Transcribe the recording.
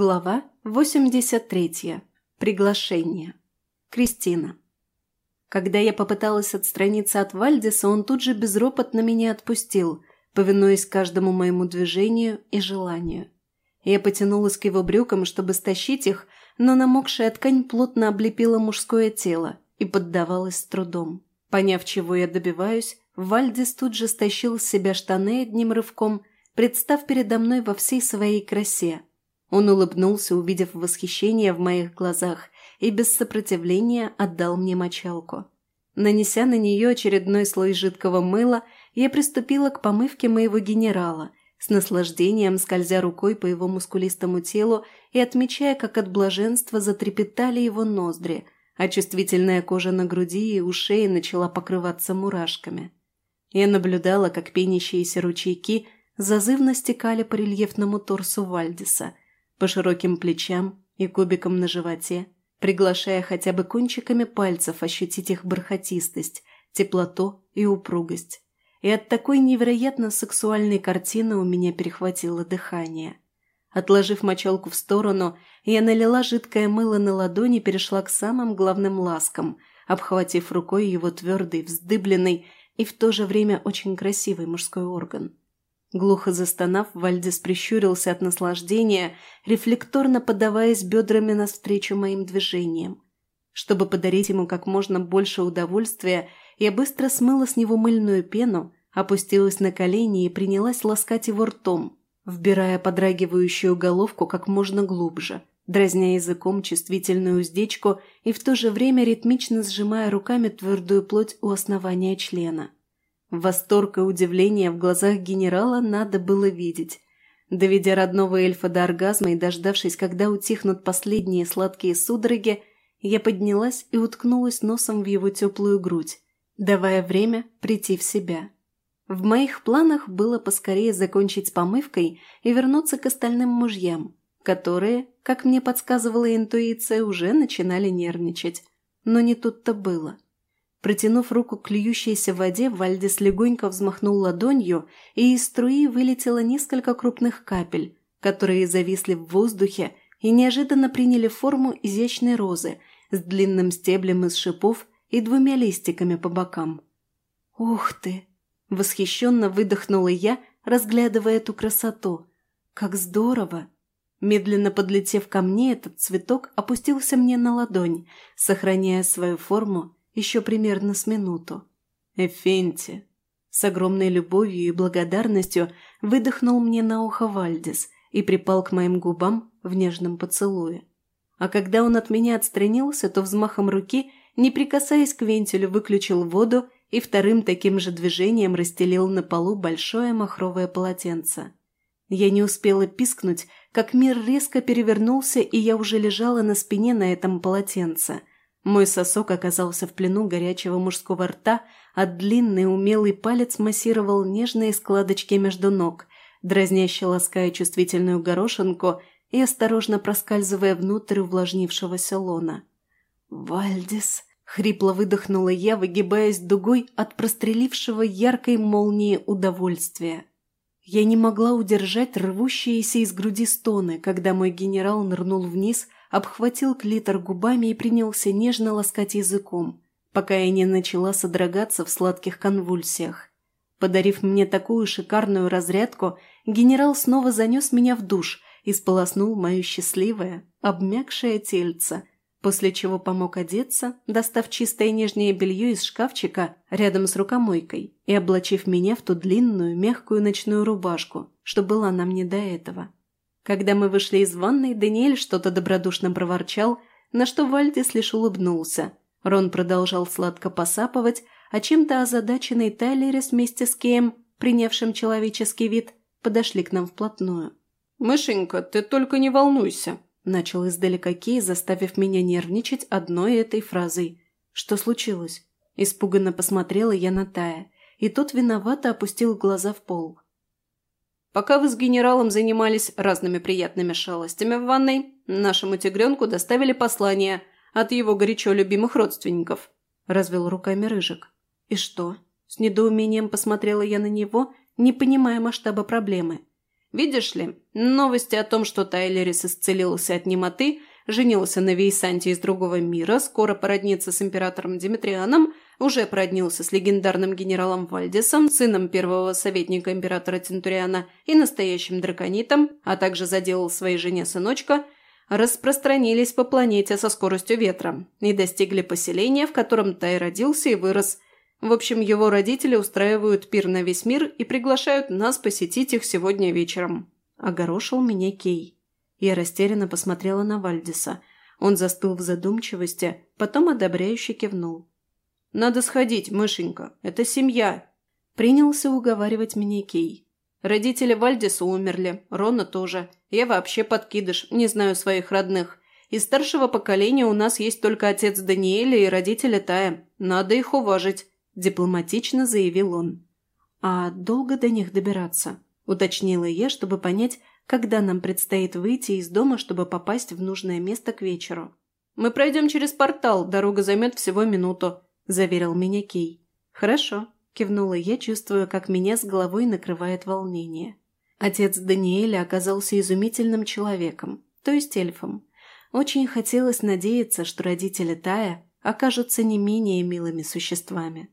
Глава 83. Приглашение. Кристина. Когда я попыталась отстраниться от Вальдиса, он тут же безропотно меня отпустил, повинуясь каждому моему движению и желанию. Я потянулась к его брюкам, чтобы стащить их, но намокшая ткань плотно облепила мужское тело и поддавалась с трудом. Поняв, чего я добиваюсь, Вальдис тут же стащил с себя штаны одним рывком, представ передо мной во всей своей красе – он улыбнулся, увидев восхищение в моих глазах, и без сопротивления отдал мне мочалку. Нанеся на нее очередной слой жидкого мыла, я приступила к помывке моего генерала, с наслаждением скользя рукой по его мускулистому телу и отмечая, как от блаженства затрепетали его ноздри, а чувствительная кожа на груди и у шеи начала покрываться мурашками. Я наблюдала, как пенящиеся ручейки зазывно стекали по рельефному торсу Вальдиса – по широким плечам и кубикам на животе, приглашая хотя бы кончиками пальцев ощутить их бархатистость, теплоту и упругость. И от такой невероятно сексуальной картины у меня перехватило дыхание. Отложив мочалку в сторону, я налила жидкое мыло на ладони и перешла к самым главным ласкам, обхватив рукой его твердый, вздыбленный и в то же время очень красивый мужской орган. Глухо застонав, Вальдис прищурился от наслаждения, рефлекторно подаваясь бедрами навстречу моим движениям. Чтобы подарить ему как можно больше удовольствия, я быстро смыла с него мыльную пену, опустилась на колени и принялась ласкать его ртом, вбирая подрагивающую головку как можно глубже, дразня языком чувствительную уздечку и в то же время ритмично сжимая руками твердую плоть у основания члена. Восторг и удивление в глазах генерала надо было видеть. Доведя родного эльфа до оргазма и дождавшись, когда утихнут последние сладкие судороги, я поднялась и уткнулась носом в его теплую грудь, давая время прийти в себя. В моих планах было поскорее закончить с помывкой и вернуться к остальным мужьям, которые, как мне подсказывала интуиция, уже начинали нервничать. Но не тут-то было. Протянув руку к льющейся воде, Вальдис легонько взмахнул ладонью, и из струи вылетело несколько крупных капель, которые зависли в воздухе и неожиданно приняли форму изящной розы с длинным стеблем из шипов и двумя листиками по бокам. «Ух ты!» – восхищенно выдохнула я, разглядывая эту красоту. «Как здорово!» Медленно подлетев ко мне, этот цветок опустился мне на ладонь, сохраняя свою форму еще примерно с минуту. «Эфенти!» С огромной любовью и благодарностью выдохнул мне на ухо Вальдис и припал к моим губам в нежном поцелуе. А когда он от меня отстранился, то взмахом руки, не прикасаясь к вентилю, выключил воду и вторым таким же движением расстелил на полу большое махровое полотенце. Я не успела пискнуть, как мир резко перевернулся, и я уже лежала на спине на этом полотенце – мой сосок оказался в плену горячего мужского рта, а длинный умелый палец массировал нежные складочки между ног, дразняще лаская чувствительную горошинку и осторожно проскальзывая внутрь увлажнившегося лона. «Вальдис!» — хрипло выдохнула я, выгибаясь дугой от прострелившего яркой молнии удовольствия. Я не могла удержать рвущиеся из груди стоны, когда мой генерал нырнул вниз — обхватил клитор губами и принялся нежно ласкать языком, пока я не начала содрогаться в сладких конвульсиях. Подарив мне такую шикарную разрядку, генерал снова занес меня в душ и сполоснул мое счастливое, обмякшее тельце, после чего помог одеться, достав чистое нижнее белье из шкафчика рядом с рукомойкой и облачив меня в ту длинную, мягкую ночную рубашку, что была на мне до этого. Когда мы вышли из ванной, Даниэль что-то добродушно проворчал, на что Вальдис лишь улыбнулся. Рон продолжал сладко посапывать, а чем-то озадаченный Тайлерис вместе с Кеем, принявшим человеческий вид, подошли к нам вплотную. «Мышенька, ты только не волнуйся», – начал издалека Кей, заставив меня нервничать одной этой фразой. «Что случилось?» Испуганно посмотрела я на Тая, и тот виновато опустил глаза в пол. Пока вы с генералом занимались разными приятными шалостями в ванной, нашему тигренку доставили послание от его горячо любимых родственников», – развел руками Рыжик. «И что?» – с недоумением посмотрела я на него, не понимая масштаба проблемы. Видишь ли, новости о том, что Тайлерис исцелился от немоты, женился на Вейсанте из другого мира, скоро породнится с императором Димитрианом, уже породнился с легендарным генералом Вальдисом, сыном первого советника императора Центуриана и настоящим драконитом, а также заделал своей жене сыночка, распространились по планете со скоростью ветра и достигли поселения, в котором Тай родился и вырос – в общем, его родители устраивают пир на весь мир и приглашают нас посетить их сегодня вечером. Огорошил меня Кей. Я растерянно посмотрела на Вальдиса. Он застыл в задумчивости, потом одобряюще кивнул. «Надо сходить, мышенька. Это семья!» Принялся уговаривать меня Кей. «Родители Вальдиса умерли, Рона тоже. Я вообще подкидыш, не знаю своих родных. Из старшего поколения у нас есть только отец Даниэля и родители Тая. Надо их уважить дипломатично заявил он. «А долго до них добираться?» – уточнила я, чтобы понять, когда нам предстоит выйти из дома, чтобы попасть в нужное место к вечеру. «Мы пройдем через портал, дорога займет всего минуту», – заверил меня Кей. «Хорошо», – кивнула я, чувствуя, как меня с головой накрывает волнение. Отец Даниэля оказался изумительным человеком, то есть эльфом. Очень хотелось надеяться, что родители Тая окажутся не менее милыми существами.